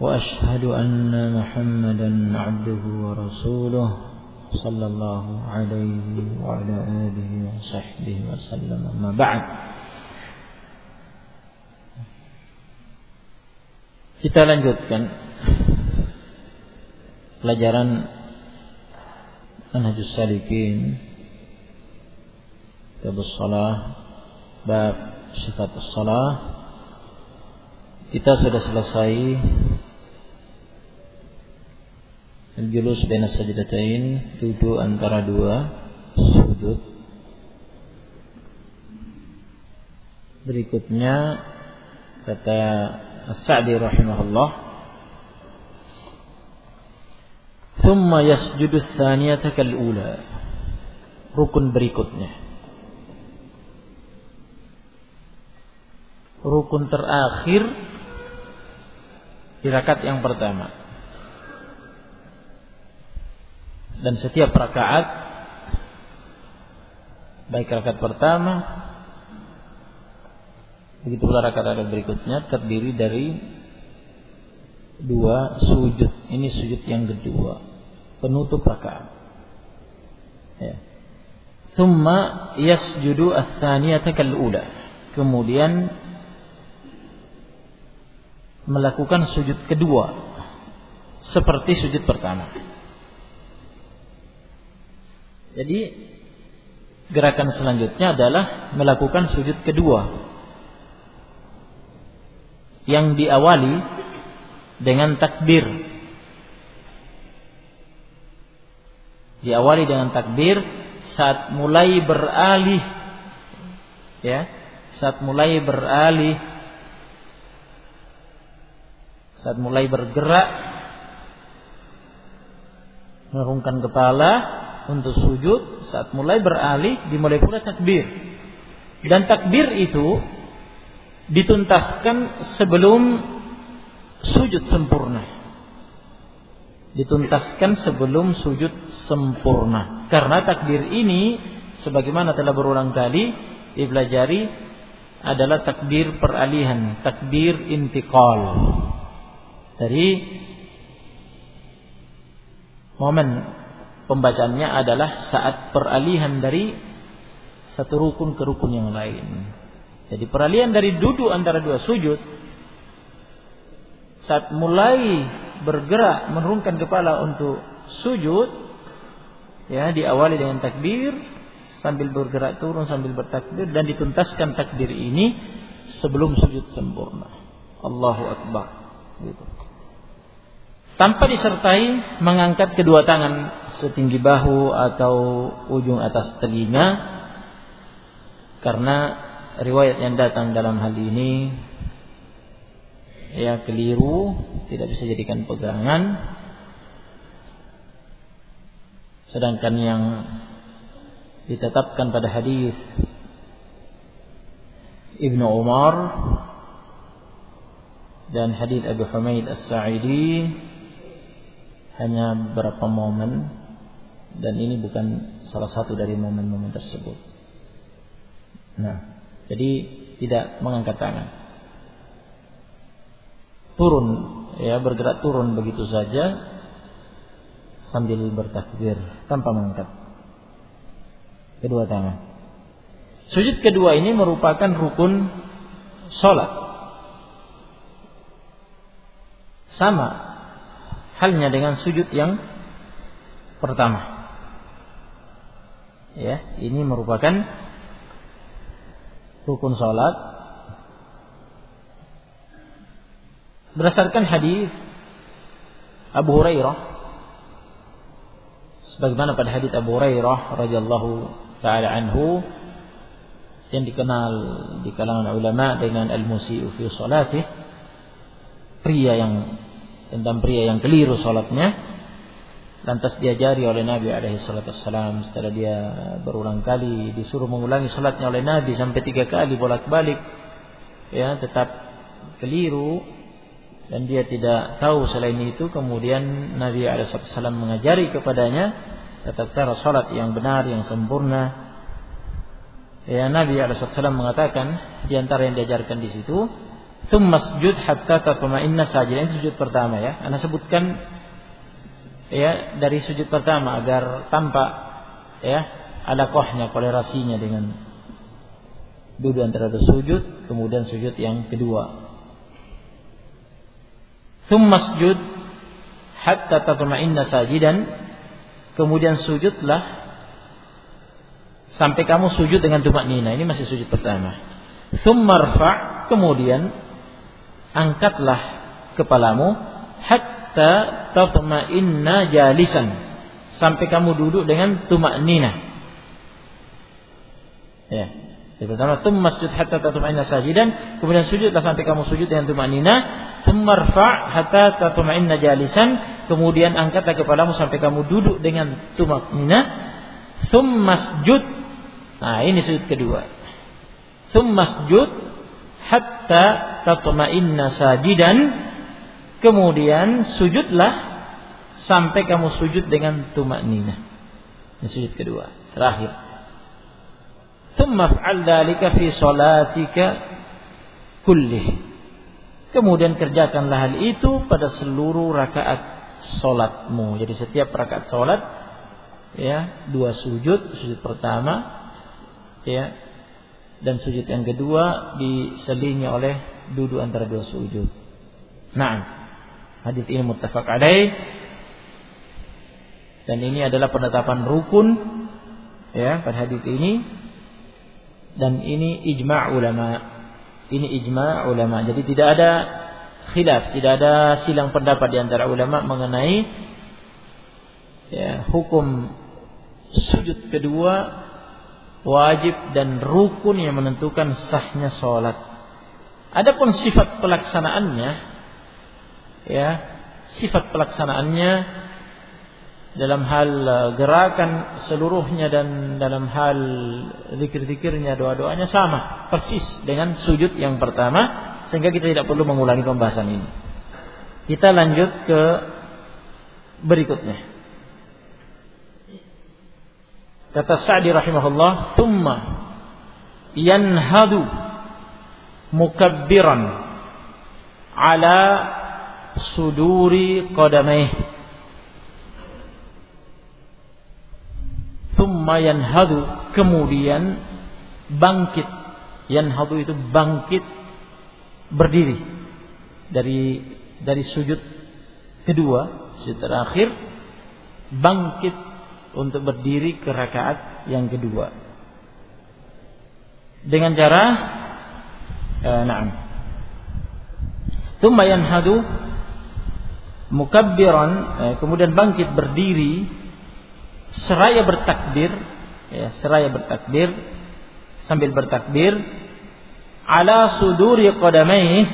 وأشهد أن محمدا عبده ورسوله صلى الله عليه وعلى آله وصحبه وسلم أما بعد Kita lanjutkan pelajaran Manhajus Salikin Kitab Salah Bab Sifat Salah Kita sudah selesai Al-julus baina sajdatain Duduk antara dua Sudut Berikutnya Kata As-Sa'di rahimahullah Thumma yasjudu thaniyata kal'ula. Rukun berikutnya. Rukun terakhir Di yang pertama Dan setiap rakaat Baik rakaat pertama Begitu pula rakaat berikutnya terdiri dari dua sujud. Ini sujud yang kedua, penutup rakaat. Ya. Thumma yasjudu ats-tsaniyata kal-ula. Kemudian melakukan sujud kedua seperti sujud pertama. Jadi gerakan selanjutnya adalah melakukan sujud kedua yang diawali dengan takbir. Diawali dengan takbir saat mulai beralih ya, saat mulai beralih saat mulai bergerak mengurungkan kepala untuk sujud saat mulai beralih dimulai pula takbir dan takbir itu dituntaskan sebelum sujud sempurna. Dituntaskan sebelum sujud sempurna. Karena takbir ini sebagaimana telah berulang kali dipelajari adalah takbir peralihan, takbir intikal. Dari momen pembacaannya adalah saat peralihan dari satu rukun ke rukun yang lain. Jadi peralihan dari duduk antara dua sujud saat mulai bergerak menurunkan kepala untuk sujud ya diawali dengan takbir sambil bergerak turun sambil bertakbir dan dituntaskan takbir ini sebelum sujud sempurna. Allahu akbar. Gitu. Tanpa disertai mengangkat kedua tangan setinggi bahu atau ujung atas telinga karena riwayat yang datang dalam hal ini ya keliru, tidak bisa jadikan pegangan. Sedangkan yang ditetapkan pada hadis Ibnu Umar dan hadis Abu Humaid As-Sa'idi hanya beberapa momen dan ini bukan salah satu dari momen-momen tersebut. Nah, jadi tidak mengangkat tangan. Turun ya bergerak turun begitu saja sambil bertakbir tanpa mengangkat kedua tangan. Sujud kedua ini merupakan rukun sholat. Sama halnya dengan sujud yang pertama. Ya, ini merupakan rukun salat berdasarkan hadis Abu Hurairah sebagaimana pada hadis Abu Hurairah radhiyallahu taala anhu yang dikenal di kalangan ulama dengan al-musii'u fi salatih pria yang tentang pria yang keliru sholatnya lantas diajari oleh Nabi alaihi wasallam setelah dia berulang kali disuruh mengulangi sholatnya oleh Nabi sampai tiga kali bolak-balik. Ya tetap keliru dan dia tidak tahu selain itu. Kemudian Nabi alaihi wasallam mengajari kepadanya tata cara sholat yang benar yang sempurna. Ya Nabi alaihi wasallam mengatakan di antara yang diajarkan di situ Thumma sujud hatta tatma'inna sajidan. Ini sujud pertama ya. Anda sebutkan ya dari sujud pertama agar tampak ya ada kohnya kolerasinya dengan duduk antara sujud kemudian sujud yang kedua. Thumma sujud hatta tatma'inna sajidan. Kemudian sujudlah sampai kamu sujud dengan tumak nina. Ini masih sujud pertama. Thumma kemudian angkatlah kepalamu hatta tatma'inna jalisan sampai kamu duduk dengan tumak nina. Ya. Yang pertama, tum masjud hatta tatma'inna sajidan, kemudian sujudlah sampai kamu sujud dengan tumak nina, marfa' hatta tatma'inna jalisan, kemudian angkatlah kepalamu sampai kamu duduk dengan tumak nina, thum masjud. Nah, ini sujud kedua. Thum masjud hatta tatma'inna sajidan. Kemudian sujudlah sampai kamu sujud dengan tumak nina ini sujud kedua terakhir. Thumma fa'al dhalika fi salatika kullih. Kemudian kerjakanlah hal itu pada seluruh rakaat solatmu jadi setiap rakaat solat ya dua sujud sujud pertama ya dan sujud yang kedua diselingi oleh duduk antara dua sujud. Nah, hadis ini muttafaq alaih dan ini adalah penetapan rukun ya pada hadis ini dan ini ijma' ulama. Ini ijma' ulama. Jadi tidak ada khilaf, tidak ada silang pendapat di antara ulama mengenai ya, hukum sujud kedua wajib dan rukun yang menentukan sahnya sholat. Adapun sifat pelaksanaannya, ya sifat pelaksanaannya dalam hal uh, gerakan seluruhnya dan dalam hal zikir-zikirnya doa-doanya sama persis dengan sujud yang pertama sehingga kita tidak perlu mengulangi pembahasan ini. Kita lanjut ke berikutnya. Kata Sa'di rahimahullah, "Tsumma yanhadu mukabbiran ala suduri qadamaih." Tsumma yanhadu, kemudian bangkit. Yanhadu itu bangkit berdiri dari dari sujud kedua, sujud terakhir bangkit untuk berdiri ke rakaat yang kedua. Dengan cara eh, na'am. Tsumma yanhadu mukabbiran eh, kemudian bangkit berdiri seraya bertakbir ya, seraya bertakbir sambil bertakbir ala suduri qadamai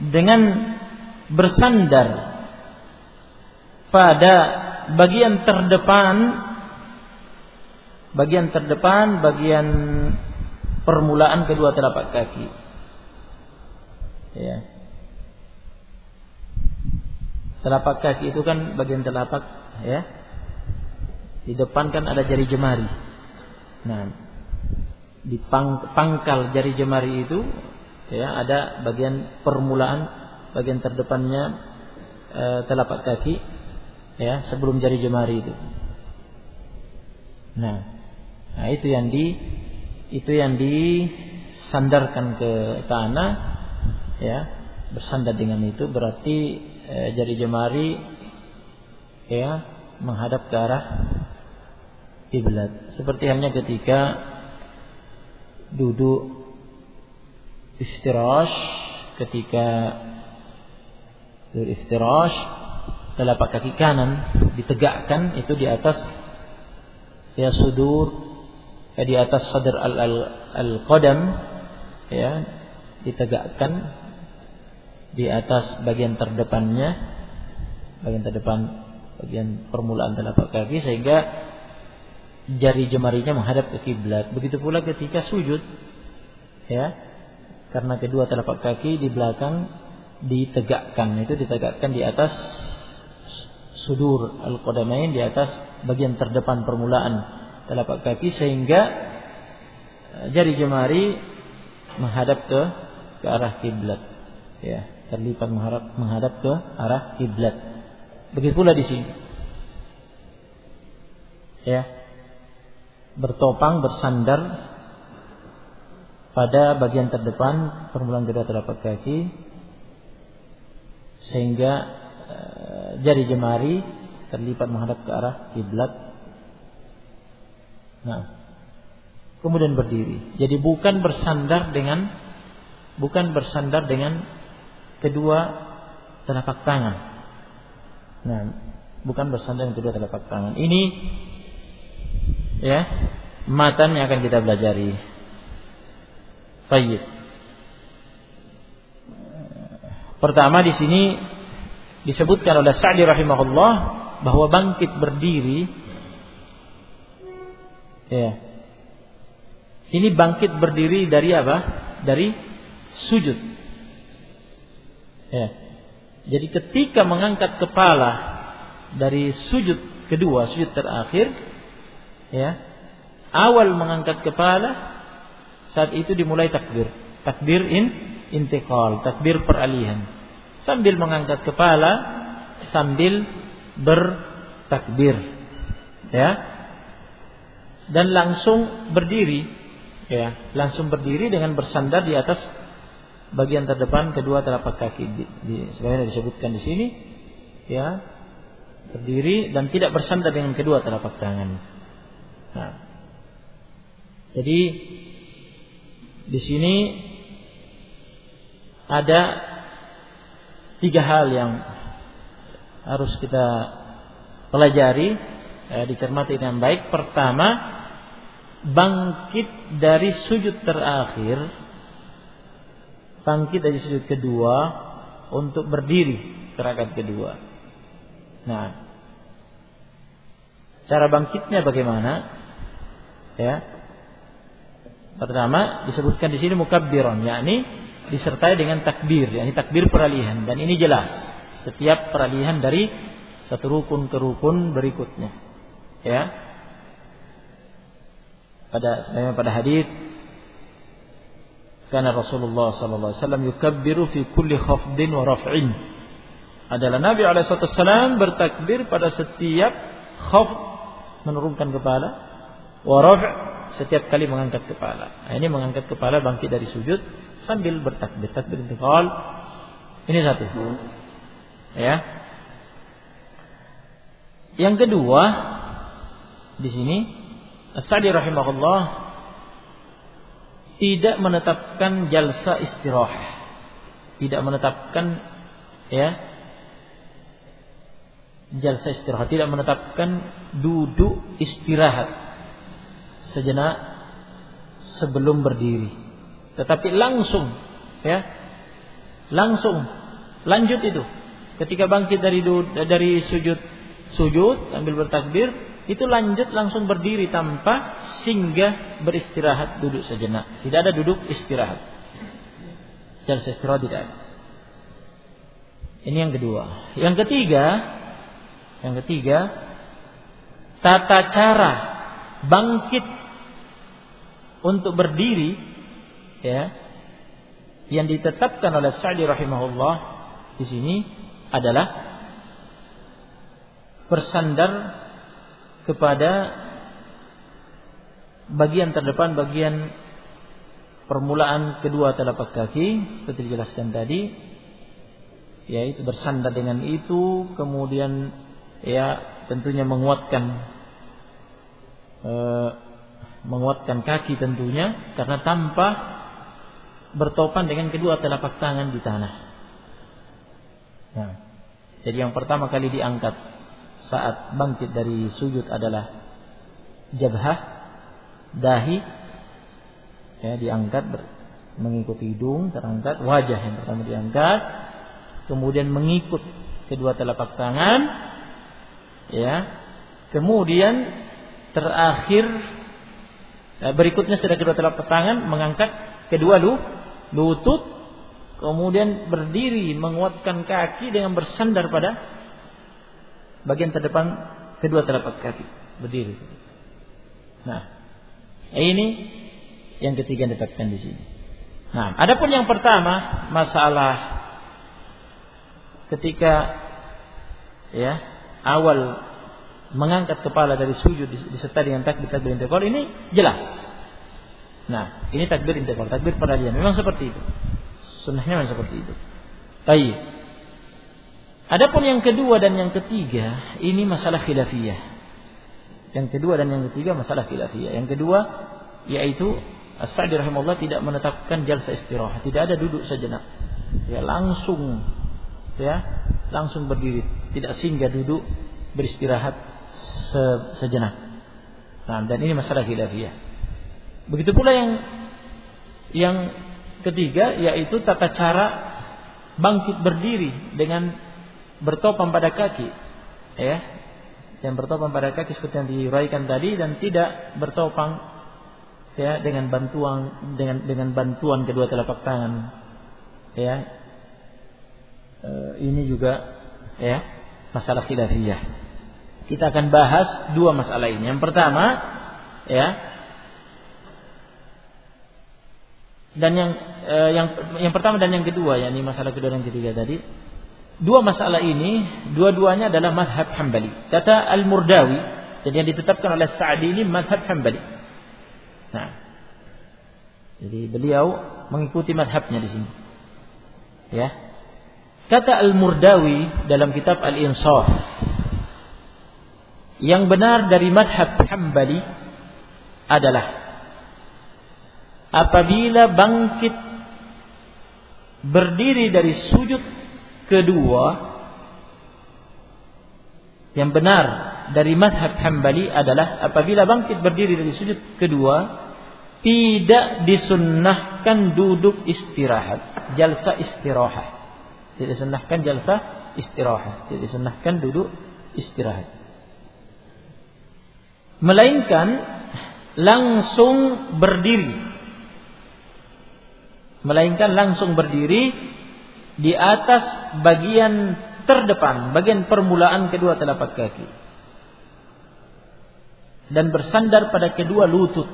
dengan bersandar pada bagian terdepan bagian terdepan bagian permulaan kedua telapak kaki. Ya. Telapak kaki itu kan bagian telapak ya. Di depan kan ada jari jemari. Nah di pang, pangkal jari jemari itu ya ada bagian permulaan bagian terdepannya e, telapak kaki ya sebelum jari jemari itu. Nah, nah itu yang di itu yang disandarkan ke tanah ya bersandar dengan itu berarti eh, jari jemari ya menghadap ke arah kiblat seperti halnya ketika duduk istirahat ketika duduk telapak kaki kanan ditegakkan itu di atas ya sudur ya di atas sadar al al, al qadam ya ditegakkan di atas bagian terdepannya bagian terdepan bagian permulaan telapak kaki sehingga jari jemarinya menghadap ke kiblat. Begitu pula ketika sujud ya. Karena kedua telapak kaki di belakang ditegakkan, itu ditegakkan di atas sudur al-qadamain di atas bagian terdepan permulaan telapak kaki sehingga eh, jari jemari menghadap ke ke arah kiblat. Ya terlipat menghadap menghadap ke arah kiblat. Begitu pula di sini. Ya bertopang bersandar pada bagian terdepan permulaan kedua telapak kaki sehingga jari jemari terlipat menghadap ke arah kiblat. Nah, kemudian berdiri. Jadi bukan bersandar dengan bukan bersandar dengan kedua telapak tangan. Nah, bukan bersandar dengan kedua telapak tangan. Ini ya matan yang akan kita pelajari. Baik. Pertama di sini disebutkan oleh Sa'di rahimahullah bahwa bangkit berdiri ya. Ini bangkit berdiri dari apa? Dari sujud. Ya. Jadi ketika mengangkat kepala dari sujud kedua, sujud terakhir, ya, awal mengangkat kepala saat itu dimulai takbir. Takbir in intikal, takbir peralihan. Sambil mengangkat kepala, sambil bertakbir. Ya. Dan langsung berdiri, ya, langsung berdiri dengan bersandar di atas bagian terdepan kedua telapak kaki di, di sebagaimana disebutkan di sini, ya. Berdiri dan tidak bersandar dengan kedua telapak tangan. Nah. Jadi di sini ada tiga hal yang harus kita pelajari, eh, dicermati dengan baik. Pertama, bangkit dari sujud terakhir, bangkit dari sujud kedua untuk berdiri rakaat kedua. Nah, cara bangkitnya bagaimana? Ya. Pertama disebutkan di sini mukabbiron, yakni disertai dengan takbir, yakni takbir peralihan dan ini jelas setiap peralihan dari satu rukun ke rukun berikutnya. Ya. Pada pada hadis karena Rasulullah sallallahu alaihi wasallam yukabbiru fi kulli khafdin wa raf'in. Adalah Nabi alaihi wasallam bertakbir pada setiap khafd menurunkan kepala wa raf' setiap kali mengangkat kepala. Nah, ini mengangkat kepala bangkit dari sujud sambil bertakbir. Takbir intiqal ini satu. Ya. Yang kedua di sini As-Sa'di rahimahullah tidak menetapkan jalsa istirahat tidak menetapkan ya jalsa istirahat tidak menetapkan duduk istirahat sejenak sebelum berdiri. Tetapi langsung ya langsung lanjut itu. Ketika bangkit dari dari sujud sujud sambil bertakbir itu lanjut langsung berdiri tanpa singgah beristirahat duduk sejenak. Tidak ada duduk istirahat. Jalsa istirahat tidak ada. Ini yang kedua. Yang ketiga yang ketiga tata cara bangkit untuk berdiri ya yang ditetapkan oleh Sa'di rahimahullah di sini adalah bersandar kepada bagian terdepan bagian permulaan kedua telapak kaki seperti dijelaskan tadi yaitu bersandar dengan itu kemudian ya tentunya menguatkan eh, menguatkan kaki tentunya karena tanpa bertopan dengan kedua telapak tangan di tanah. Nah, jadi yang pertama kali diangkat saat bangkit dari sujud adalah jabhah, dahi, ya diangkat ber, mengikuti hidung terangkat, wajah yang pertama diangkat, kemudian mengikut kedua telapak tangan. Ya. Kemudian terakhir eh, berikutnya setelah kedua telapak tangan mengangkat kedua lu, lutut kemudian berdiri menguatkan kaki dengan bersandar pada bagian terdepan kedua telapak kaki berdiri. Nah ini yang ketiga ditetapkan di sini. Nah adapun yang pertama masalah ketika ya awal mengangkat kepala dari sujud disertai dengan takbir takbir intikal ini jelas. Nah, ini takbir intikal, takbir peralihan. Memang seperti itu. Sunnahnya memang seperti itu. Baik. Adapun yang kedua dan yang ketiga ini masalah khilafiyah. Yang kedua dan yang ketiga masalah khilafiyah. Yang kedua yaitu As-Sa'di rahimahullah tidak menetapkan jalsa istirahat, tidak ada duduk sejenak. Ya langsung ya langsung berdiri tidak singgah duduk beristirahat se sejenak. Nah, dan ini masalah khilafiyah. Begitu pula yang yang ketiga yaitu tata cara bangkit berdiri dengan bertopang pada kaki. Ya yang bertopang pada kaki seperti yang diuraikan tadi dan tidak bertopang ya dengan bantuan dengan dengan bantuan kedua telapak tangan. Ya. Eh, ini juga ya masalah khilafiyah. Kita akan bahas dua masalah ini. Yang pertama ya dan yang eh, yang yang pertama dan yang kedua ya ini masalah kedua dan ketiga tadi. Dua masalah ini dua-duanya adalah madhab Hambali. Kata Al-Murdawi jadi yang ditetapkan oleh Sa'di ini madhab Hambali. Nah jadi beliau mengikuti madhabnya di sini. Ya. Kata Al-Murdawi dalam kitab Al-Insaf yang benar dari madhab Hambali adalah apabila bangkit berdiri dari sujud kedua yang benar dari madhab Hambali adalah apabila bangkit berdiri dari sujud kedua tidak disunnahkan duduk istirahat jalsa istirahat tidak disunahkan jalsa istirahat. Tidak disunahkan duduk istirahat. Melainkan langsung berdiri. Melainkan langsung berdiri di atas bagian terdepan, bagian permulaan kedua telapak kaki. Dan bersandar pada kedua lutut.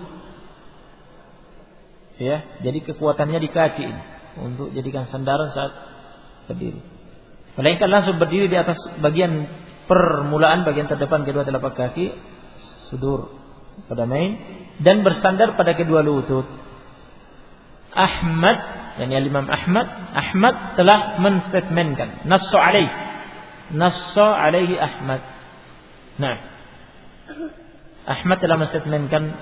Ya, jadi kekuatannya di kaki ini untuk jadikan sandaran saat berdiri. Melainkan langsung berdiri di atas bagian permulaan bagian terdepan kedua telapak kaki, sudur pada main dan bersandar pada kedua lutut. Ahmad, yang Imam Ahmad, Ahmad telah menstatementkan, nassu alaih. Alaihi Ahmad. Nah, Ahmad telah menstatementkan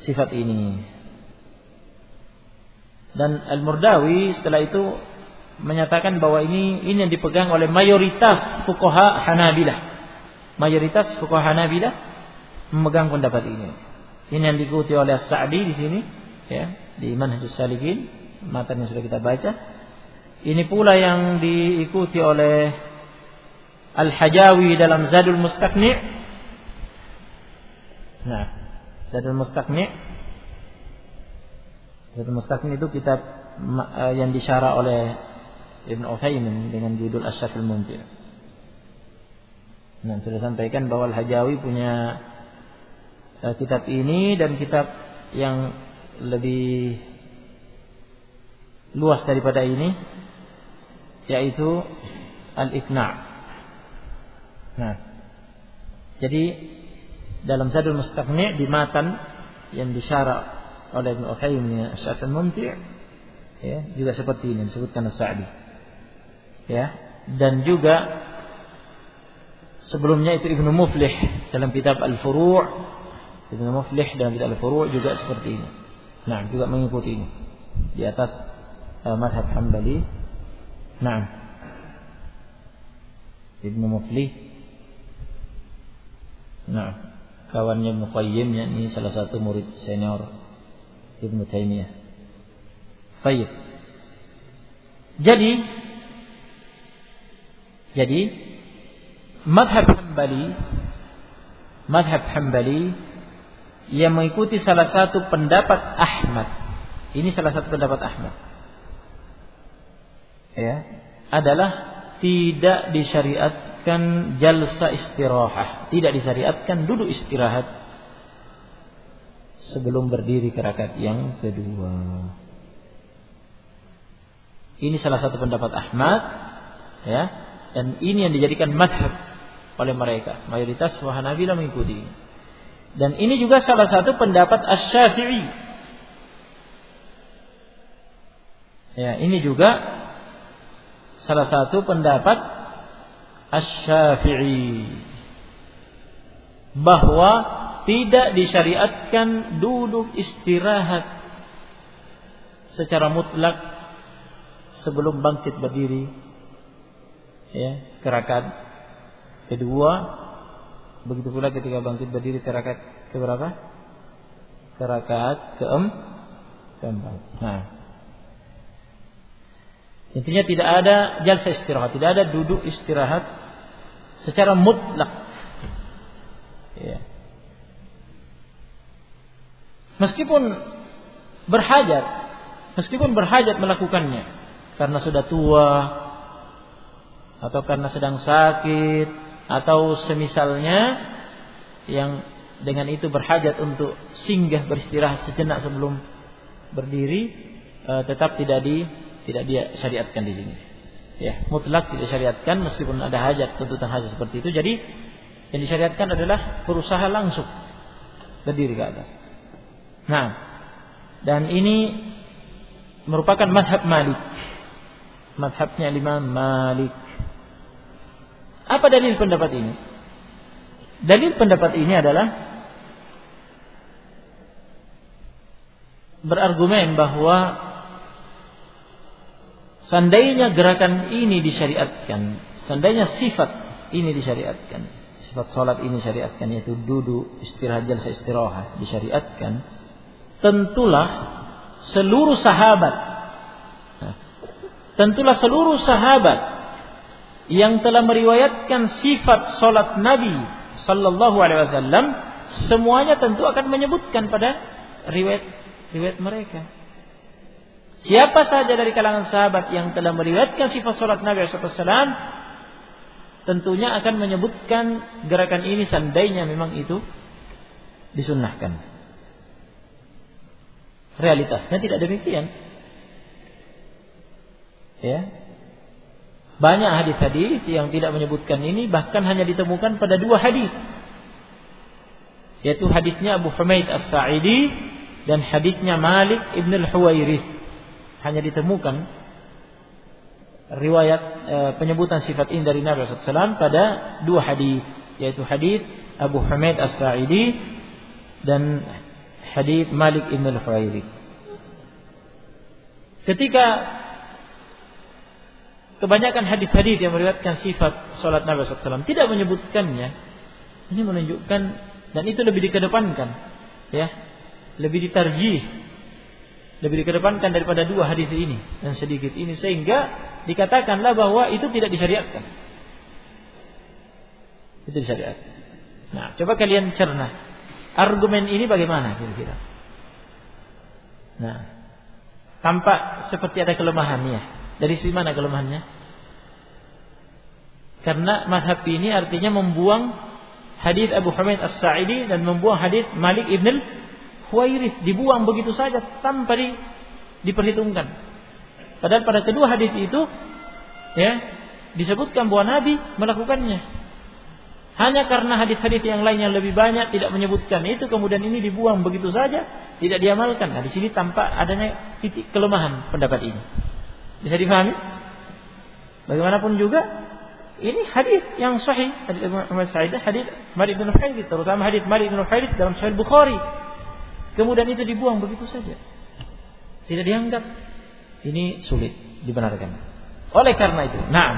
sifat ini. Dan Al-Murdawi setelah itu menyatakan bahwa ini ini yang dipegang oleh mayoritas fuqaha Hanabilah. Mayoritas fuqaha Hanabilah memegang pendapat ini. Ini yang diikuti oleh Sa'di di sini ya, di Manhajus Salikin, matan yang sudah kita baca. Ini pula yang diikuti oleh Al-Hajawi dalam Zadul Mustaqni'. Nah, Zadul Mustaqni' Zadul Mustaqni' itu kitab eh, yang disyarah oleh Ibn Uthaymin dengan judul Asyafil Muntir. Nah, sudah sampaikan bahwa Al-Hajawi punya uh, kitab ini dan kitab yang lebih luas daripada ini yaitu Al-Iqna'. Nah, jadi dalam Zadul Mustaqni' di matan yang disyarah oleh Ibn Uthaymin Asyafil Muntir ya, juga seperti ini disebutkan As-Sa'di ya dan juga sebelumnya itu Ibnu Muflih dalam kitab Al-Furu' Ibnu Muflih dalam kitab Al-Furu' juga seperti ini. Nah juga mengikuti ini di atas uh, madhab Hambali nah Ibnu Muflih. Nah kawannya Ibnu Qayyim ini salah satu murid senior Ibnu Taimiyah. Baik. Jadi Jadi madhab Hambali madhab Hambali yang mengikuti salah satu pendapat Ahmad. Ini salah satu pendapat Ahmad. Ya, adalah tidak disyariatkan jalsa istirahah, tidak disyariatkan duduk istirahat sebelum berdiri ke rakaat yang kedua. Ini salah satu pendapat Ahmad, ya, dan ini yang dijadikan madhab oleh mereka. Mayoritas Wahanabila mengikuti. Dan ini juga salah satu pendapat Asy-Syafi'i. Ya, ini juga salah satu pendapat Asy-Syafi'i bahwa tidak disyariatkan duduk istirahat secara mutlak sebelum bangkit berdiri ya kerakat kedua begitu pula ketika bangkit berdiri ke rakaat ke berapa? Ke rakaat keem keempat. Nah. Intinya tidak ada jalsa istirahat, tidak ada duduk istirahat secara mutlak. Ya. Meskipun berhajat, meskipun berhajat melakukannya karena sudah tua atau karena sedang sakit atau semisalnya yang dengan itu berhajat untuk singgah beristirahat sejenak sebelum berdiri e, tetap tidak di tidak dia syariatkan di sini. Ya, mutlak tidak syariatkan meskipun ada hajat tuntutan hajat seperti itu. Jadi yang disyariatkan adalah berusaha langsung berdiri ke atas. Nah, dan ini merupakan madhab Malik. Madhabnya Imam Malik. Apa dalil pendapat ini? Dalil pendapat ini adalah berargumen bahwa seandainya gerakan ini disyariatkan, seandainya sifat ini disyariatkan, sifat sholat ini disyariatkan yaitu duduk, istirahat, jalsa istirahat disyariatkan, tentulah seluruh sahabat, tentulah seluruh sahabat yang telah meriwayatkan sifat solat Nabi Sallallahu Alaihi Wasallam semuanya tentu akan menyebutkan pada riwayat riwayat mereka. Siapa saja dari kalangan sahabat yang telah meriwayatkan sifat solat Nabi Wasallam tentunya akan menyebutkan gerakan ini seandainya memang itu disunnahkan. Realitasnya tidak demikian. Ya, banyak hadis-hadis yang tidak menyebutkan ini bahkan hanya ditemukan pada dua hadis. Yaitu hadisnya Abu Humaid As-Sa'idi dan hadisnya Malik Ibn Al-Huwairith. Hanya ditemukan riwayat e, penyebutan sifat ini dari Nabi SAW pada dua hadis, yaitu hadis Abu Humaid As-Sa'idi dan hadis Malik Ibn Al-Huwairith. Ketika kebanyakan hadis-hadis yang meriwayatkan sifat salat Nabi SAW tidak menyebutkannya. Ini menunjukkan dan itu lebih dikedepankan, ya, lebih ditarjih, lebih dikedepankan daripada dua hadis ini dan sedikit ini sehingga dikatakanlah bahwa itu tidak disyariatkan. Itu disyariatkan. Nah, coba kalian cerna argumen ini bagaimana kira-kira? Nah, tampak seperti ada kelemahannya. Dari sisi mana kelemahannya? Karena madhab ini artinya membuang hadis Abu Hamid As-Sa'idi dan membuang hadis Malik ibn Huwairith dibuang begitu saja tanpa di, diperhitungkan. Padahal pada kedua hadis itu ya disebutkan bahwa Nabi melakukannya. Hanya karena hadis-hadis yang lain yang lebih banyak tidak menyebutkan itu kemudian ini dibuang begitu saja tidak diamalkan. Nah, di sini tampak adanya titik kelemahan pendapat ini. Bisa difahami? Bagaimanapun juga ini hadis yang sahih hadis Ibnu Muhammad Sa'id hadis Malik bin terutama hadis Malik bin dalam Sahih Bukhari. Kemudian itu dibuang begitu saja. Tidak dianggap ini sulit dibenarkan. Oleh karena itu, nah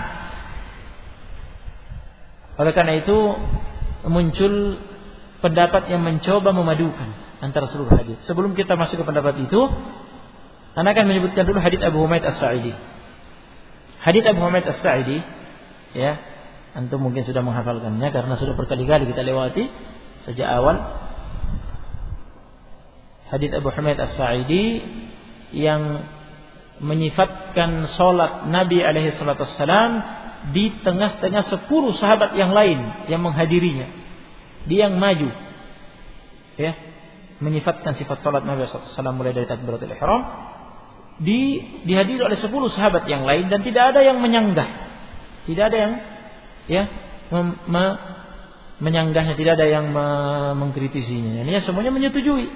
oleh karena itu muncul pendapat yang mencoba memadukan antara seluruh hadis. Sebelum kita masuk ke pendapat itu, anda akan menyebutkan dulu hadis Abu Humaid As-Sa'idi. Hadis Abu Humaid As-Sa'idi ya antum mungkin sudah menghafalkannya karena sudah berkali-kali kita lewati sejak awal hadis Abu Hamid As-Sa'idi yang menyifatkan solat Nabi alaihi salatu di tengah-tengah sepuluh sahabat yang lain yang menghadirinya. Dia yang maju. Ya, menyifatkan sifat salat Nabi SAW mulai dari takbiratul ihram di dihadiri oleh sepuluh sahabat yang lain dan tidak ada yang menyanggah. Tidak ada yang ya mem, me, menyanggahnya, tidak ada yang me, mengkritisinya. Ini semuanya menyetujui.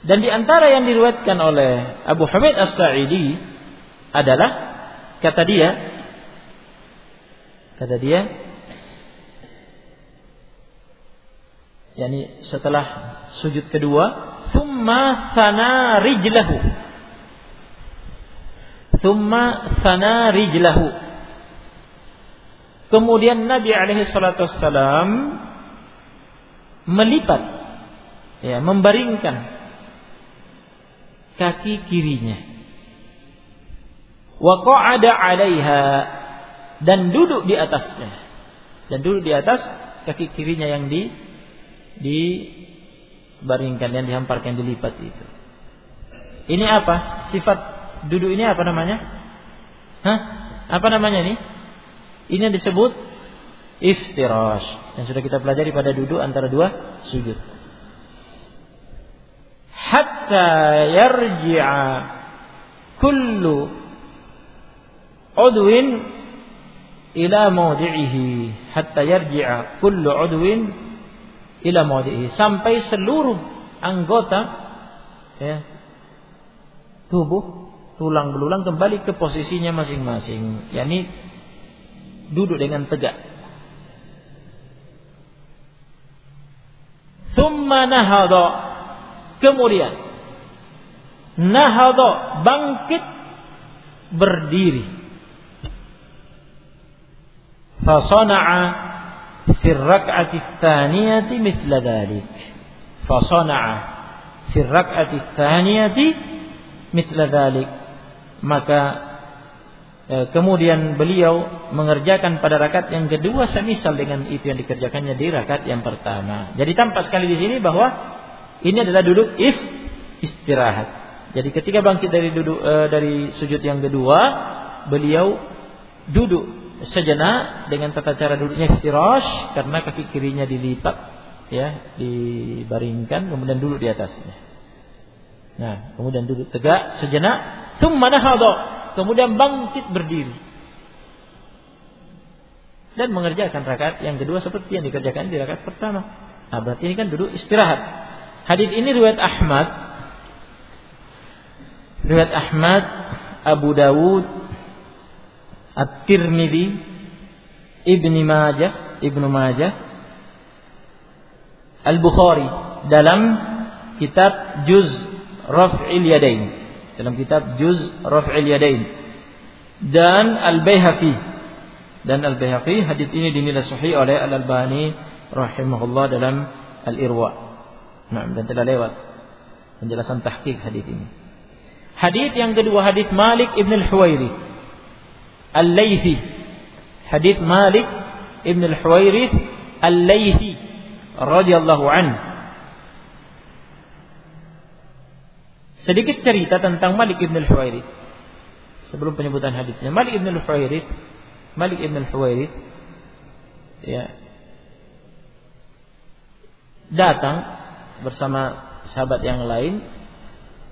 Dan di antara yang diriwayatkan oleh Abu Hamid As-Sa'idi adalah kata dia kata dia yakni setelah sujud kedua thumma sana rijlahu thumma sana rijlahu kemudian Nabi alaihi salatu wassalam melipat ya membaringkan kaki kirinya. Wa qa'ada 'alaiha dan duduk di atasnya. Dan duduk di atas kaki kirinya yang di dibaringkan yang dihamparkan dilipat itu. Ini apa? Sifat duduk ini apa namanya? Hah? Apa namanya ini? Ini yang disebut iftirash yang sudah kita pelajari pada duduk antara dua sujud hatta yarji'a kullu udwin ila mawdi'ihi hatta yarji'a kullu udwin ila mawdi'ihi sampai seluruh anggota ya tubuh tulang belulang kembali ke posisinya masing-masing. Yakni duduk dengan tegak. Thumma nahada Kemudian nahadha bangkit berdiri. Fasana'a fi rak'ati tsaniyati mithla dhalik. Fasana'a fi rak'ati tsaniyati mithla dhalik. Maka e, kemudian beliau mengerjakan pada rakaat yang kedua semisal dengan itu yang dikerjakannya di rakaat yang pertama. Jadi tampak sekali di sini bahwa ini adalah duduk is istirahat. Jadi ketika bangkit dari duduk e, dari sujud yang kedua, beliau duduk sejenak dengan tata cara duduknya istirahat karena kaki kirinya dilipat ya, dibaringkan kemudian duduk di atasnya. Nah, kemudian duduk tegak sejenak, tsumma nahadha, kemudian bangkit berdiri. Dan mengerjakan rakaat yang kedua seperti yang dikerjakan di rakaat pertama. Nah, berarti ini kan duduk istirahat. Hadis ini riwayat Ahmad. Riwayat Ahmad, Abu Dawud, At-Tirmidzi, Ibnu Majah, Ibnu Majah, Al-Bukhari dalam kitab Juz Raf'il Yadain. Dalam kitab Juz Raf'il Yadain. Dan Al-Baihaqi. Dan Al-Baihaqi hadis ini dinilai sahih oleh Al-Albani rahimahullah dalam Al-Irwa. Nah, dan telah lewat penjelasan tahqiq hadis ini. Hadis yang kedua hadis Malik ibn al-Huwairi Al-Laythi. Hadis Malik ibn al-Huwairi Al-Laythi radhiyallahu an. Sedikit cerita tentang Malik ibn al-Huwairi sebelum penyebutan hadisnya. Malik ibn al-Huwairi Malik ibn al-Huwairi ya datang bersama sahabat yang lain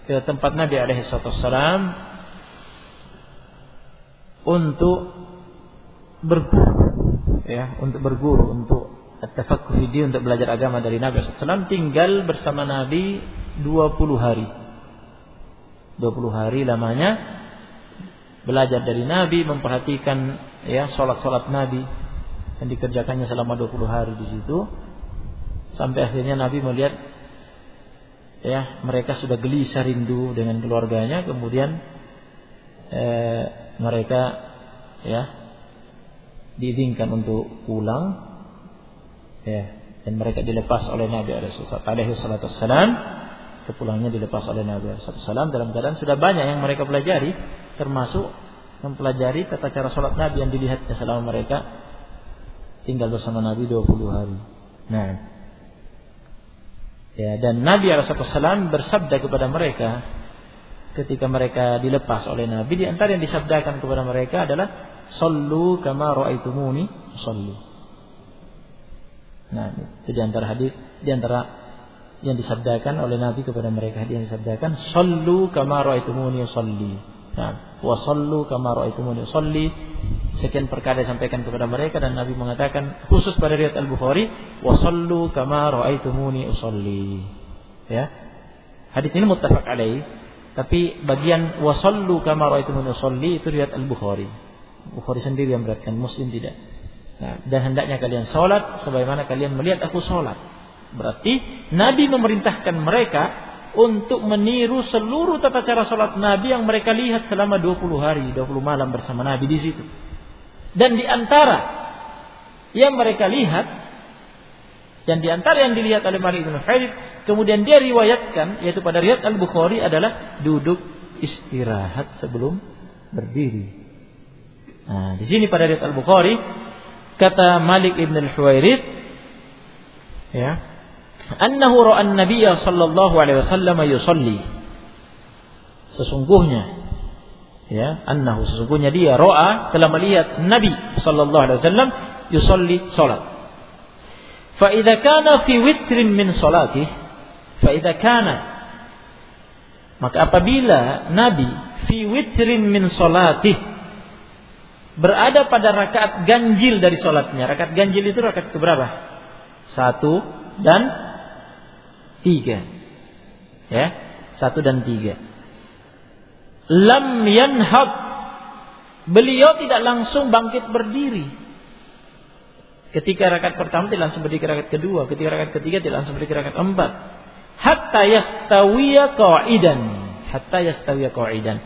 ke tempat Nabi alaihi wasallam untuk berguru ya untuk berguru untuk tafaqquh untuk belajar agama dari Nabi SAW tinggal bersama Nabi 20 hari. 20 hari lamanya belajar dari Nabi memperhatikan ya salat-salat Nabi yang dikerjakannya selama 20 hari di situ sampai akhirnya Nabi melihat ya mereka sudah gelisah rindu dengan keluarganya kemudian eh, mereka ya diizinkan untuk pulang ya dan mereka dilepas oleh Nabi alaihi salatu wassalam kepulangnya dilepas oleh Nabi alaihi wassalam dalam keadaan sudah banyak yang mereka pelajari termasuk mempelajari tata cara sholat Nabi yang dilihatnya selama mereka tinggal bersama Nabi 20 hari. Nah, ya dan Nabi Alaihissalam bersabda kepada mereka ketika mereka dilepas oleh Nabi di antara yang disabdakan kepada mereka adalah sallu kama raaitumuni sallu. Nah, itu di antara hadis di antara yang disabdakan oleh Nabi kepada mereka yang disabdakan sallu kama raaitumuni salli. Nah, wa sallu kama raaitumuni salli. Sekian perkara disampaikan kepada mereka dan Nabi mengatakan khusus pada riwayat Al-Bukhari wa sallu kama raaitumuni usalli. Ya. Hadis ini muttafaq alaih, tapi bagian wa sallu kama raaitumuni usalli itu riwayat Al-Bukhari. Bukhari sendiri yang beratkan, Muslim tidak. Nah, dan hendaknya kalian sholat sebagaimana kalian melihat aku sholat. Berarti Nabi memerintahkan mereka untuk meniru seluruh tata cara sholat Nabi yang mereka lihat selama 20 hari, 20 malam bersama Nabi di situ. Dan di antara yang mereka lihat, dan di antara yang dilihat oleh Malik bin Khalid, kemudian dia riwayatkan, yaitu pada riwayat Al-Bukhari adalah duduk istirahat sebelum berdiri. Nah, di sini pada riwayat Al-Bukhari kata Malik ibn al-Huwairith ya, annahu ra'a an-nabiy sallallahu alaihi wasallam yusalli. Sesungguhnya ya, annahu sesungguhnya dia ra'a telah melihat Nabi sallallahu alaihi wasallam yusalli salat. Kana fi witrin min salati fa idza kana maka apabila Nabi fi witrin min salati berada pada rakaat ganjil dari sholatnya. Rakaat ganjil itu rakaat keberapa? Satu dan tiga. Ya, satu dan tiga. Lam yanhab. Beliau tidak langsung bangkit berdiri. Ketika rakaat pertama tidak langsung berdiri rakaat kedua, ketika rakaat ketiga tidak langsung berdiri rakaat empat. Hatta yastawiya qa'idan. Hatta yastawiya qa'idan.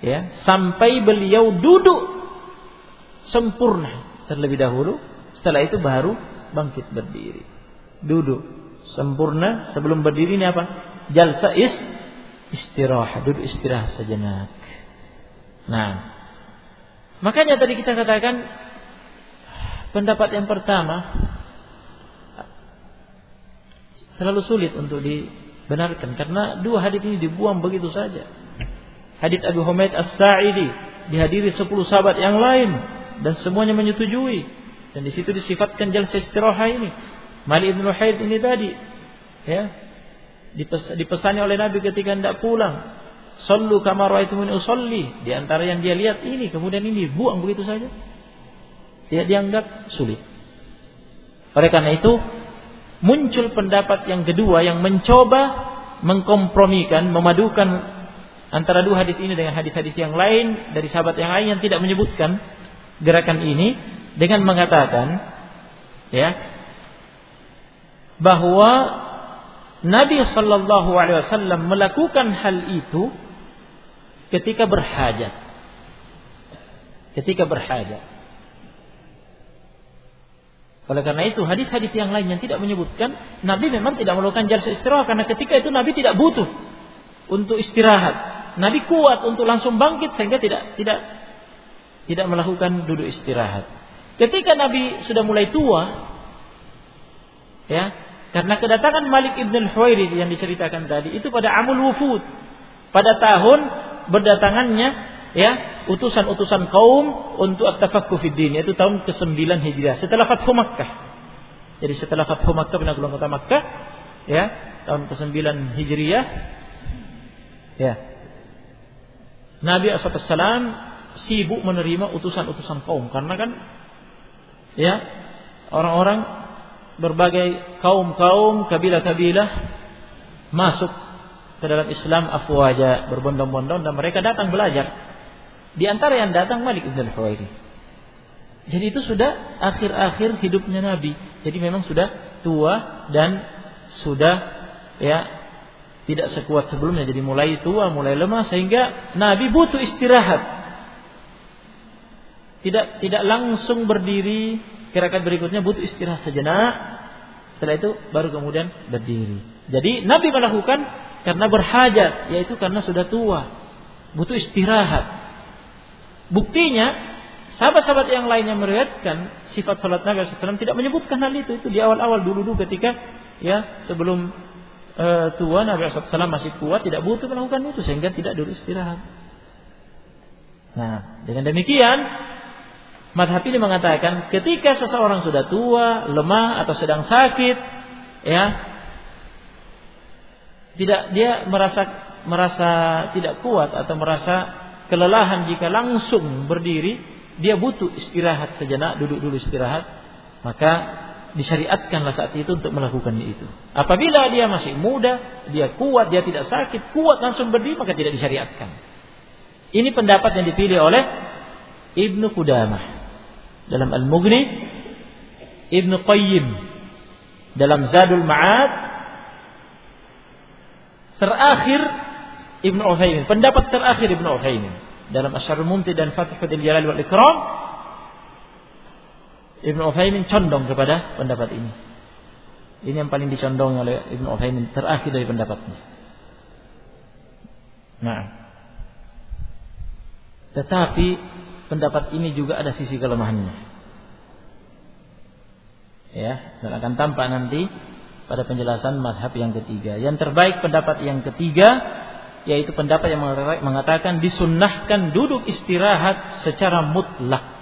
Ya, sampai beliau duduk sempurna terlebih dahulu, setelah itu baru bangkit berdiri. Duduk sempurna sebelum berdiri ini apa? Jalsa is istirahat, duduk istirahat sejenak. Nah, makanya tadi kita katakan pendapat yang pertama terlalu sulit untuk dibenarkan karena dua hadis ini dibuang begitu saja. Hadis Abu Humaid As-Sa'idi dihadiri sepuluh sahabat yang lain dan semuanya menyetujui. Dan di situ disifatkan jalsa istirahat ini. Malik bin Wahid ini tadi ya dipes, dipesannya oleh Nabi ketika hendak pulang. Sallu kama raaitumuni usolli di antara yang dia lihat ini kemudian ini buang begitu saja tidak dianggap sulit oleh karena itu muncul pendapat yang kedua yang mencoba mengkompromikan memadukan antara dua hadis ini dengan hadis-hadis yang lain dari sahabat yang lain yang tidak menyebutkan gerakan ini dengan mengatakan ya bahwa Nabi Shallallahu Alaihi Wasallam melakukan hal itu ketika berhajat, ketika berhajat. Oleh karena itu hadis-hadis yang lain yang tidak menyebutkan Nabi memang tidak melakukan jalsa istirahat karena ketika itu Nabi tidak butuh untuk istirahat. Nabi kuat untuk langsung bangkit sehingga tidak tidak tidak melakukan duduk istirahat. Ketika Nabi sudah mulai tua, ya, karena kedatangan Malik ibn al-Huwairith yang diceritakan tadi itu pada Amul Wufud. Pada tahun berdatangannya ya utusan-utusan kaum untuk at-tafaqquh fid yaitu tahun ke-9 Hijriah setelah Fathu Makkah. Jadi setelah Fathu Makkah penaklukan kota Makkah ya tahun ke-9 Hijriah ya Nabi SAW sibuk menerima utusan-utusan kaum karena kan ya orang-orang berbagai kaum-kaum, kabilah-kabilah masuk ke dalam Islam afwaja berbondong-bondong dan mereka datang belajar. Di antara yang datang Malik bin Al-Huwairi. Jadi itu sudah akhir-akhir hidupnya Nabi. Jadi memang sudah tua dan sudah ya tidak sekuat sebelumnya. Jadi mulai tua, mulai lemah sehingga Nabi butuh istirahat. Tidak tidak langsung berdiri Kira-kira berikutnya butuh istirahat sejenak. Setelah itu baru kemudian berdiri. Jadi Nabi melakukan karena berhajat, yaitu karena sudah tua. Butuh istirahat. Buktinya sahabat-sahabat yang lainnya meriwayatkan sifat salat Nabi SAW tidak menyebutkan hal itu. Itu di awal-awal dulu-dulu ketika ya sebelum uh, tua Nabi SAW masih kuat tidak butuh melakukan itu sehingga tidak dulu istirahat. Nah, dengan demikian madhab ini mengatakan ketika seseorang sudah tua, lemah atau sedang sakit, ya tidak dia merasa merasa tidak kuat atau merasa kelelahan jika langsung berdiri, dia butuh istirahat sejenak, duduk dulu istirahat, maka disyariatkanlah saat itu untuk melakukan itu. Apabila dia masih muda, dia kuat, dia tidak sakit, kuat langsung berdiri, maka tidak disyariatkan. Ini pendapat yang dipilih oleh Ibnu Qudamah dalam Al-Mughni, Ibnu Qayyim dalam Zadul Ma'ad, terakhir Ibnu Uthaymin, pendapat terakhir Ibnu Uthaymin dalam Asyarul Mumti dan Fathul Jalal wal Ikram Ibnu Uthaymin condong kepada pendapat ini. Ini yang paling dicondong oleh Ibnu Uthaymin terakhir dari pendapatnya. Nah. Tetapi pendapat ini juga ada sisi kelemahannya. Ya, dan akan tampak nanti pada penjelasan madhab yang ketiga. Yang terbaik pendapat yang ketiga yaitu pendapat yang mengatakan disunnahkan duduk istirahat secara mutlak.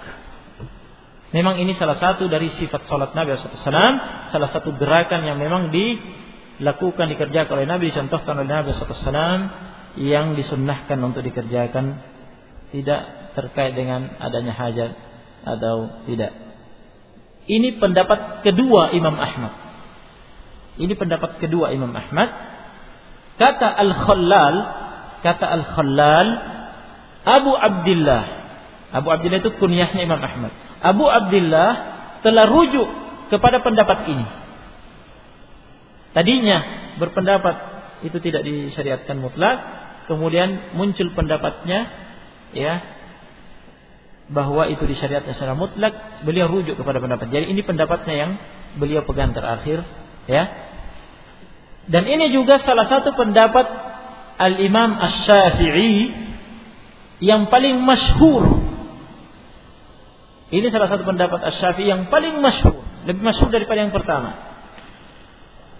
Memang ini salah satu dari sifat salat Nabi SAW, salah satu gerakan yang memang dilakukan dikerjakan oleh Nabi, dicontohkan oleh Nabi SAW yang disunnahkan untuk dikerjakan tidak terkait dengan adanya hajat atau tidak. Ini pendapat kedua Imam Ahmad. Ini pendapat kedua Imam Ahmad Kata Al-Khallal, kata Al-Khallal, Abu Abdullah. Abu Abdullah itu kunyahnya Imam Ahmad. Abu Abdullah telah rujuk kepada pendapat ini. Tadinya berpendapat itu tidak disyariatkan mutlak, kemudian muncul pendapatnya ya bahwa itu disyariatkan secara mutlak, beliau rujuk kepada pendapat. Jadi ini pendapatnya yang beliau pegang terakhir ya dan ini juga salah satu pendapat Al-Imam Ash-Syafi'i yang paling masyhur. Ini salah satu pendapat Ash-Syafi'i yang paling masyhur, lebih masyhur daripada yang pertama.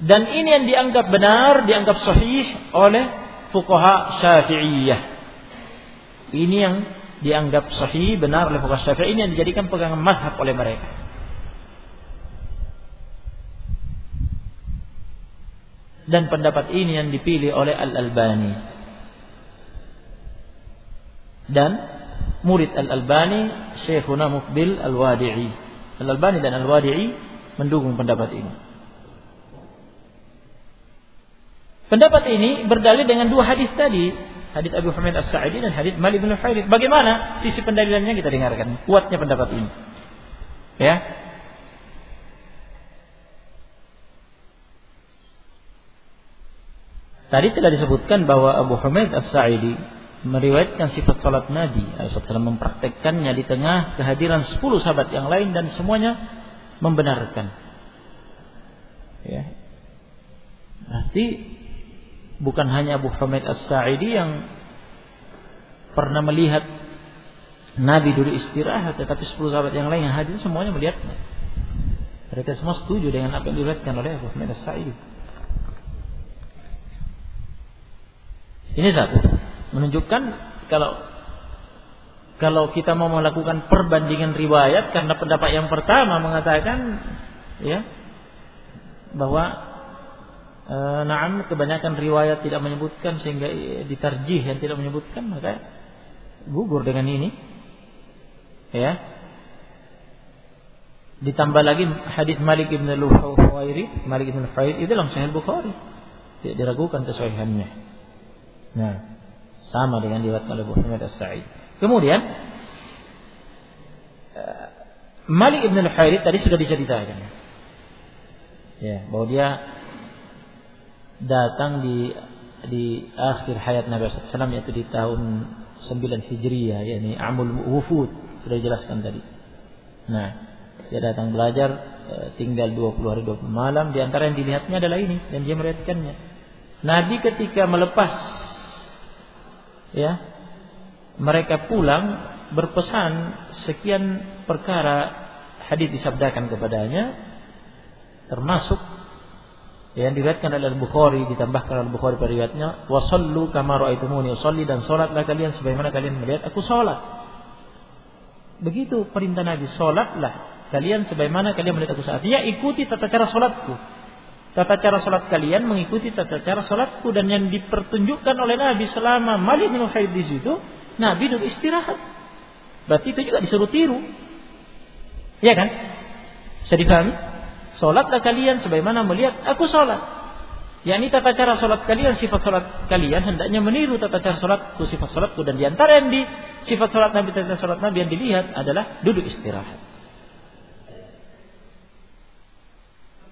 Dan ini yang dianggap benar, dianggap sahih oleh fuqaha Syafi'iyah. Ini yang dianggap sahih benar oleh fuqaha Syafi'i ini yang dijadikan pegangan mazhab oleh mereka. Dan pendapat ini yang dipilih oleh Al-Albani. Dan murid Al-Albani Syekhuna Mukbil Al-Wadi'i. Al-Albani dan Al-Wadi'i mendukung pendapat ini. Pendapat ini berdalil dengan dua hadis tadi, hadis Abu Hamid As-Sa'idi dan hadis Malik bin Khalid. Bagaimana sisi pendalilannya kita dengarkan? Kuatnya pendapat ini. Ya, Tadi telah disebutkan bahwa Abu Hamid As-Sa'idi meriwayatkan sifat salat Nabi SAW mempraktekkannya di tengah kehadiran 10 sahabat yang lain dan semuanya membenarkan. Ya. Berarti bukan hanya Abu Hamid As-Sa'idi yang pernah melihat Nabi dulu istirahat tetapi 10 sahabat yang lain yang hadir semuanya melihatnya. Mereka semua setuju dengan apa yang diriwayatkan oleh Abu Hamid As-Sa'idi. Ini satu. Menunjukkan kalau kalau kita mau melakukan perbandingan riwayat karena pendapat yang pertama mengatakan ya bahwa e, naam kebanyakan riwayat tidak menyebutkan sehingga ditarjih yang tidak menyebutkan maka gugur dengan ini. Ya. Ditambah lagi hadis Malik bin Luhairi Malik bin Luhairi itu langsung Bukhari. Tidak diragukan kesahihannya Nah, sama dengan diwat oleh Muhammad As-Sa'id. Kemudian eh, Malik ibn al-Harith tadi sudah diceritakan. Ya, bahwa dia datang di di akhir hayat Nabi SAW yaitu di tahun 9 Hijriyah yakni Amul Wufud sudah dijelaskan tadi. Nah, dia datang belajar eh, tinggal 20 hari 20 malam di antara yang dilihatnya adalah ini dan dia meriwayatkannya. Nabi ketika melepas ya mereka pulang berpesan sekian perkara hadis disabdakan kepadanya termasuk yang diriwayatkan oleh Al-Bukhari ditambahkan Al-Bukhari pada riwayatnya wasallu kama raaitumuni usolli dan salatlah kalian sebagaimana kalian melihat aku salat. Begitu perintah Nabi, salatlah kalian sebagaimana kalian melihat aku salat. Ya ikuti tata cara salatku. Tata cara salat kalian mengikuti tata cara salatku dan yang dipertunjukkan oleh Nabi selama Malik bin Haid di situ, Nabi duduk istirahat. Berarti itu juga disuruh tiru. Iya kan? Bisa dipahami? Salatlah kalian sebagaimana melihat aku salat. ini tata cara salat kalian, sifat salat kalian hendaknya meniru tata cara salatku, sifat salatku dan di antara yang di sifat salat Nabi, tata salat Nabi yang dilihat adalah duduk istirahat.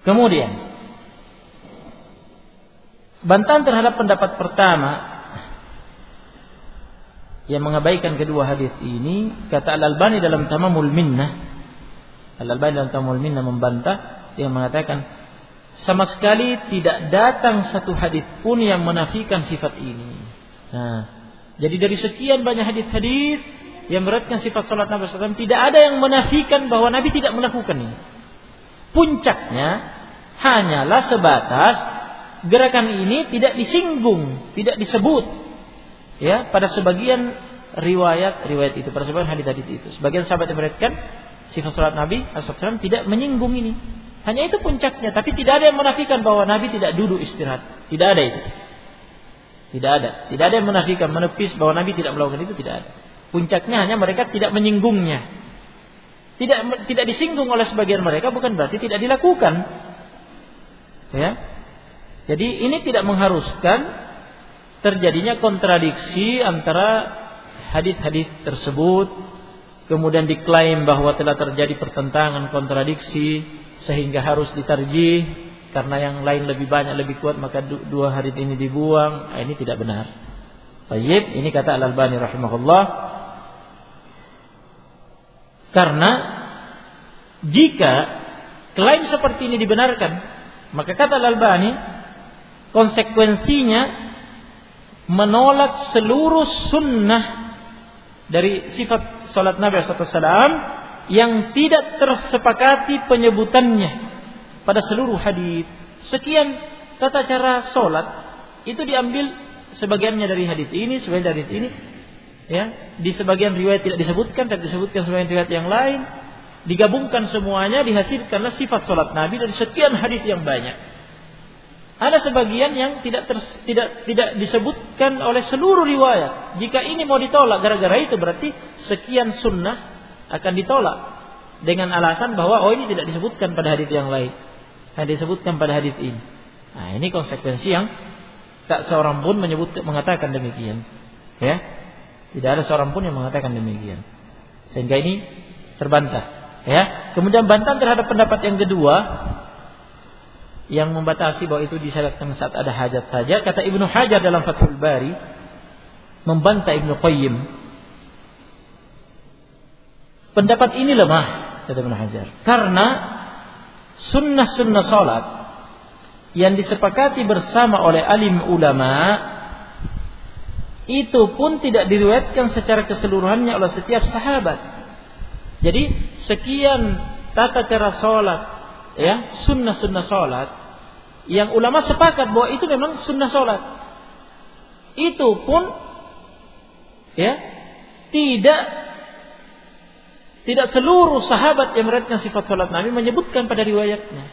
Kemudian Bantahan terhadap pendapat pertama yang mengabaikan kedua hadis ini kata Al Albani dalam Tamamul Minnah Al Albani dalam Tamamul Minnah membantah yang mengatakan sama sekali tidak datang satu hadis pun yang menafikan sifat ini. Nah, jadi dari sekian banyak hadis-hadis yang beratkan sifat salat Nabi SAW tidak ada yang menafikan bahwa Nabi tidak melakukan ini. Puncaknya hanyalah sebatas gerakan ini tidak disinggung, tidak disebut ya pada sebagian riwayat-riwayat itu, pada sebagian hadis-hadis itu. Sebagian sahabat yang meriwayatkan sifat salat Nabi SAW tidak menyinggung ini. Hanya itu puncaknya, tapi tidak ada yang menafikan bahwa Nabi tidak duduk istirahat. Tidak ada itu. Tidak ada. Tidak ada yang menafikan, menepis bahwa Nabi tidak melakukan itu, tidak ada. Puncaknya hanya mereka tidak menyinggungnya. Tidak tidak disinggung oleh sebagian mereka bukan berarti tidak dilakukan. Ya, jadi ini tidak mengharuskan terjadinya kontradiksi antara hadis-hadis tersebut kemudian diklaim bahwa telah terjadi pertentangan kontradiksi sehingga harus ditarjih karena yang lain lebih banyak lebih kuat maka dua hadis ini dibuang nah, ini tidak benar. Baik, ini kata Al Albani rahimahullah karena jika klaim seperti ini dibenarkan maka kata Al Albani konsekuensinya menolak seluruh sunnah dari sifat salat Nabi SAW yang tidak tersepakati penyebutannya pada seluruh hadis. Sekian tata cara salat itu diambil sebagiannya dari hadis ini, sebagian dari hadis ini. Ya, di sebagian riwayat tidak disebutkan, tapi disebutkan sebagian riwayat yang lain. Digabungkan semuanya dihasilkanlah sifat salat Nabi dari sekian hadis yang banyak. Ada sebagian yang tidak ter, tidak tidak disebutkan oleh seluruh riwayat. Jika ini mau ditolak gara-gara itu berarti sekian sunnah akan ditolak dengan alasan bahwa oh ini tidak disebutkan pada hadis yang lain. Hanya disebutkan pada hadis ini. Nah, ini konsekuensi yang tak seorang pun menyebut mengatakan demikian. Ya. Tidak ada seorang pun yang mengatakan demikian. Sehingga ini terbantah. Ya. Kemudian bantahan terhadap pendapat yang kedua yang membatasi bahwa itu disyaratkan saat ada hajat saja. Kata Ibnu Hajar dalam Fathul Bari membantah Ibnu Qayyim. Pendapat ini lemah kata Ibnu Hajar karena sunnah-sunnah salat yang disepakati bersama oleh alim ulama itu pun tidak diriwayatkan secara keseluruhannya oleh setiap sahabat. Jadi sekian tata cara salat ya sunnah-sunnah sholat. Yang ulama sepakat bahwa itu memang sunnah sholat. Itu pun ya tidak tidak seluruh sahabat yang meriwayatkan sifat sholat Nabi menyebutkan pada riwayatnya.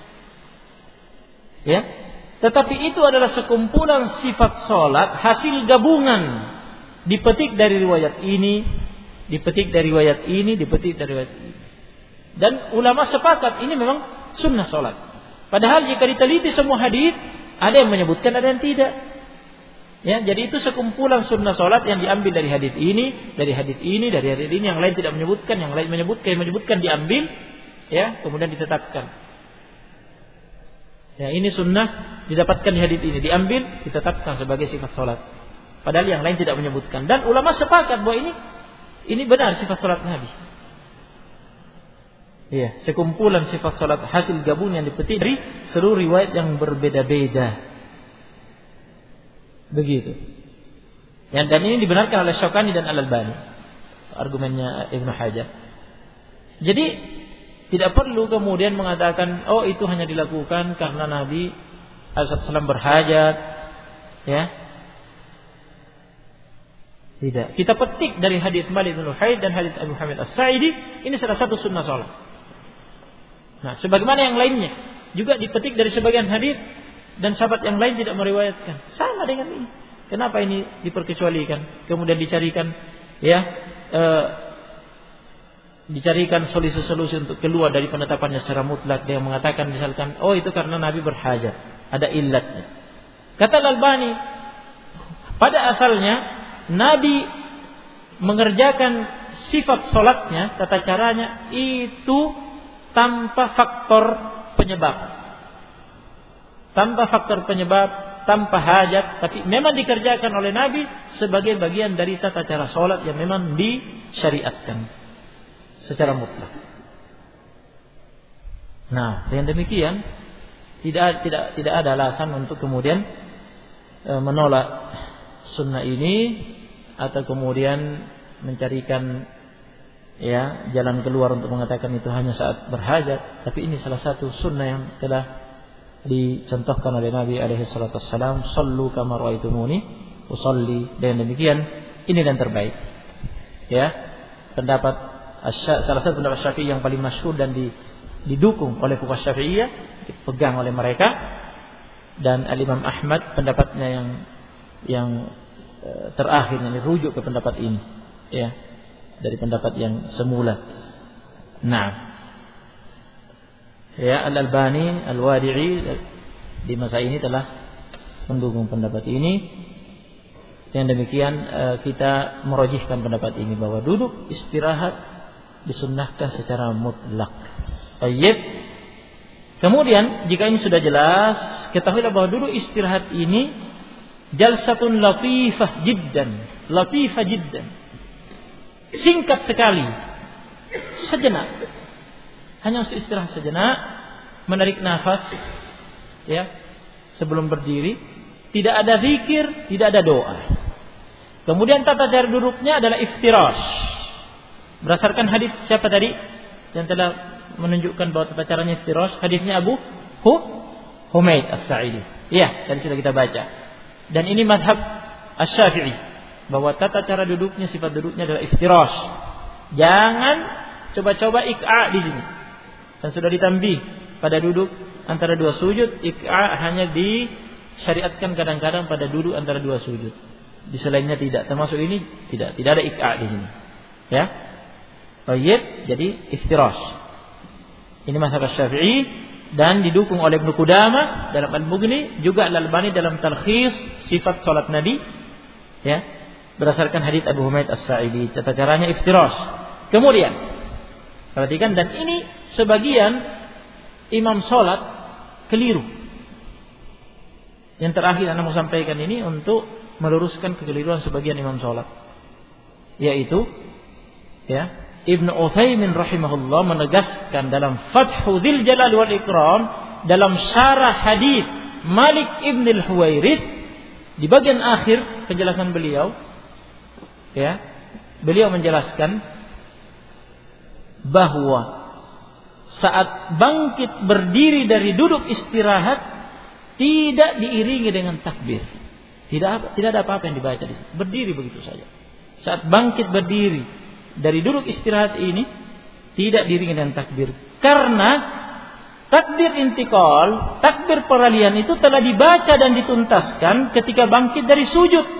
Ya tetapi itu adalah sekumpulan sifat sholat hasil gabungan dipetik dari riwayat ini dipetik dari riwayat ini dipetik dari riwayat ini. Dan ulama sepakat ini memang sunnah sholat. Padahal jika diteliti semua hadis, ada yang menyebutkan, ada yang tidak. Ya, jadi itu sekumpulan sunnah sholat yang diambil dari hadis ini, dari hadis ini, dari hadis ini, yang lain tidak menyebutkan, yang lain menyebutkan, yang menyebutkan diambil, ya, kemudian ditetapkan. Ya, ini sunnah didapatkan di hadis ini, diambil, ditetapkan sebagai sifat sholat. Padahal yang lain tidak menyebutkan. Dan ulama sepakat bahwa ini ini benar sifat sholat Nabi. Iya, sekumpulan sifat salat hasil gabung yang dipetik dari seluruh riwayat yang berbeda-beda. Begitu. Yang dan ini dibenarkan oleh Syokani dan Al-Albani. argumennya Ibnu Hajar. Jadi tidak perlu kemudian mengatakan oh itu hanya dilakukan karena Nabi SAW berhajat ya. Tidak. Kita petik dari hadis Malik bin Luhaid dan hadis Abu Hamid As-Sa'idi ini salah satu sunnah salat. Nah, sebagaimana yang lainnya juga dipetik dari sebagian hadis dan sahabat yang lain tidak meriwayatkan. Sama dengan ini. Kenapa ini diperkecualikan? Kemudian dicarikan ya e, dicarikan solusi-solusi untuk keluar dari penetapannya secara mutlak dia mengatakan misalkan oh itu karena Nabi berhajat ada illatnya kata Al-Albani pada asalnya Nabi mengerjakan sifat solatnya tata caranya itu tanpa faktor penyebab tanpa faktor penyebab tanpa hajat, tapi memang dikerjakan oleh Nabi sebagai bagian dari tata cara sholat yang memang disyariatkan secara mutlak. Nah, dengan demikian tidak tidak tidak ada alasan untuk kemudian e, menolak sunnah ini atau kemudian mencarikan ya jalan keluar untuk mengatakan itu hanya saat berhajat, tapi ini salah satu sunnah yang telah dicontohkan oleh Nabi alaihi salatu wassalam, "Shallu kama raaitumuni usalli." Dan demikian ini yang terbaik. Ya. Pendapat salah satu pendapat Syafi'i yang paling masyhur dan didukung oleh fuqaha Syafi'iyah, dipegang oleh mereka dan Al-Imam Ahmad pendapatnya yang yang e, terakhir yang dirujuk ke pendapat ini ya dari pendapat yang semula. Nah, ya Al Albani Al Wadi'i di masa ini telah mendukung pendapat ini yang demikian eh, kita merojihkan pendapat ini bahwa duduk istirahat disunnahkan secara mutlak. Baik. Kemudian jika ini sudah jelas, ketahuilah bahwa duduk istirahat ini jalsatun latifah jiddan, latifah jiddan. Singkat sekali. Sejenak hanya untuk istirahat sejenak, menarik nafas, ya, sebelum berdiri. Tidak ada zikir, tidak ada doa. Kemudian tata cara duduknya adalah iftirash. Berdasarkan hadis siapa tadi yang telah menunjukkan bahwa tata caranya iftirash? Hadisnya Abu Hu Humaid As-Sa'idi. Iya, tadi sudah kita baca. Dan ini madhab Asy-Syafi'i bahwa tata cara duduknya sifat duduknya adalah iftirash. Jangan coba-coba ik'a di sini. Dan sudah ditambih pada duduk antara dua sujud, ik'a hanya disyariatkan kadang-kadang pada duduk antara dua sujud. Di selainnya tidak. Termasuk ini tidak, tidak ada ik'a di sini. Ya. Baik, jadi iftirash. Ini masalah Syafi'i dan didukung oleh Ibnu Qudamah dalam Al-Mughni, juga Al-Albani dalam talkhis sifat salat Nabi. Ya. Berdasarkan hadis Abu Humaid As-Sa'idi, tata caranya iftirash. Kemudian Perhatikan dan ini sebagian imam sholat keliru. Yang terakhir Anda mau sampaikan ini untuk meluruskan kekeliruan sebagian imam sholat. Yaitu ya, Ibnu Utsaimin rahimahullah menegaskan dalam Fathu Dzil Jalal wal Ikram dalam syarah hadis Malik Ibn al-Huwairith di bagian akhir penjelasan beliau ya beliau menjelaskan bahwa saat bangkit berdiri dari duduk istirahat tidak diiringi dengan takbir. Tidak tidak ada apa-apa yang dibaca di situ. Berdiri begitu saja. Saat bangkit berdiri dari duduk istirahat ini tidak diiringi dengan takbir. Karena takbir intikal, takbir peralihan itu telah dibaca dan dituntaskan ketika bangkit dari sujud.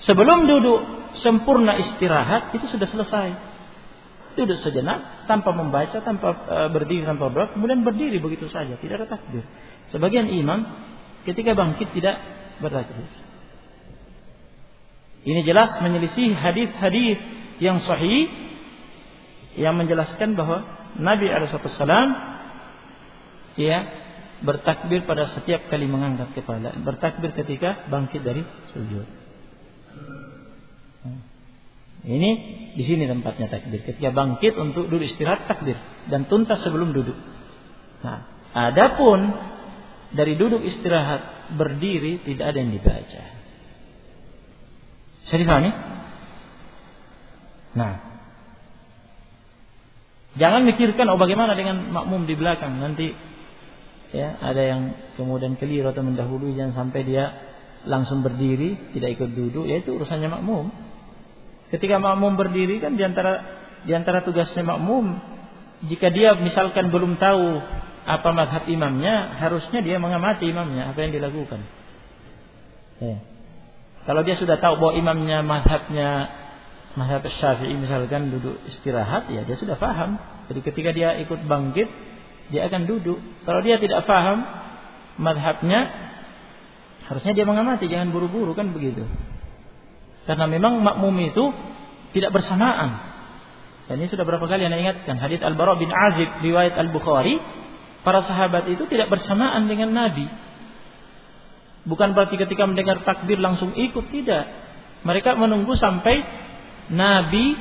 Sebelum duduk sempurna istirahat itu sudah selesai duduk sejenak tanpa membaca, tanpa uh, berdiri, tanpa berdoa, kemudian berdiri begitu saja, tidak ada takbir. Sebagian imam ketika bangkit tidak bertakbir. Ini jelas menyelisih hadis-hadis yang sahih yang menjelaskan bahwa Nabi Alaihissalam ya bertakbir pada setiap kali mengangkat kepala, bertakbir ketika bangkit dari sujud. Ini di sini tempatnya takbir. Ketika bangkit untuk duduk istirahat takbir dan tuntas sebelum duduk. Nah, adapun dari duduk istirahat berdiri tidak ada yang dibaca. Saya difahami? Nah, jangan mikirkan oh bagaimana dengan makmum di belakang nanti ya ada yang kemudian keliru atau mendahului jangan sampai dia langsung berdiri tidak ikut duduk ya itu urusannya makmum. Ketika makmum berdiri kan di antara di antara tugasnya makmum jika dia misalkan belum tahu apa madhab imamnya harusnya dia mengamati imamnya apa yang dilakukan. Ya. Kalau dia sudah tahu bahwa imamnya madhabnya Mazhab Syafi'i misalkan duduk istirahat ya dia sudah paham. Jadi ketika dia ikut bangkit dia akan duduk. Kalau dia tidak paham madhabnya harusnya dia mengamati jangan buru-buru kan begitu. Karena memang makmum itu tidak bersamaan. Dan ini sudah berapa kali anda ingatkan hadits Al-Bara bin Azib riwayat Al-Bukhari para sahabat itu tidak bersamaan dengan Nabi. Bukan berarti ketika mendengar takbir langsung ikut tidak. Mereka menunggu sampai Nabi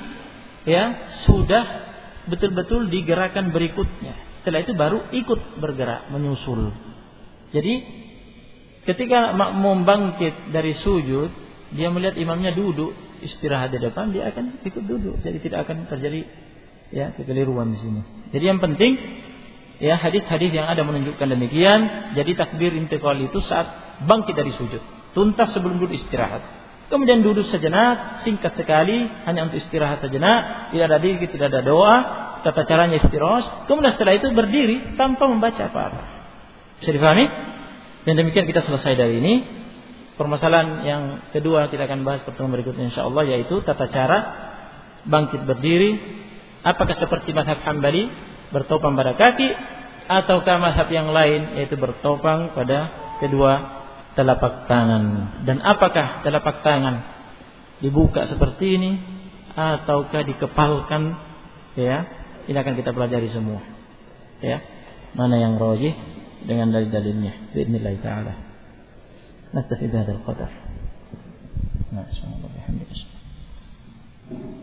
ya sudah betul-betul digerakkan berikutnya. Setelah itu baru ikut bergerak menyusul. Jadi ketika makmum bangkit dari sujud, dia melihat imamnya duduk istirahat di depan, dia akan ikut duduk. Jadi tidak akan terjadi ya kekeliruan di sini. Jadi yang penting ya hadis-hadis yang ada menunjukkan demikian. Jadi takbir intikal itu saat bangkit dari sujud, tuntas sebelum duduk istirahat. Kemudian duduk sejenak, singkat sekali, hanya untuk istirahat sejenak, tidak ada diri, tidak ada doa, tata caranya istirahat. Kemudian setelah itu berdiri tanpa membaca apa-apa. Bisa difahami? Dan demikian kita selesai dari ini. Permasalahan yang kedua kita akan bahas pertemuan berikutnya insya Allah yaitu tata cara bangkit berdiri. Apakah seperti madhab hambali bertopang pada kaki ataukah madhab yang lain yaitu bertopang pada kedua telapak tangan? Dan apakah telapak tangan dibuka seperti ini ataukah dikepalkan? Ya ini akan kita pelajari semua. Ya mana yang rojih dengan dalil-dalilnya نكتفي بهذا القدر. نعم، ما شاء الله بحمد الله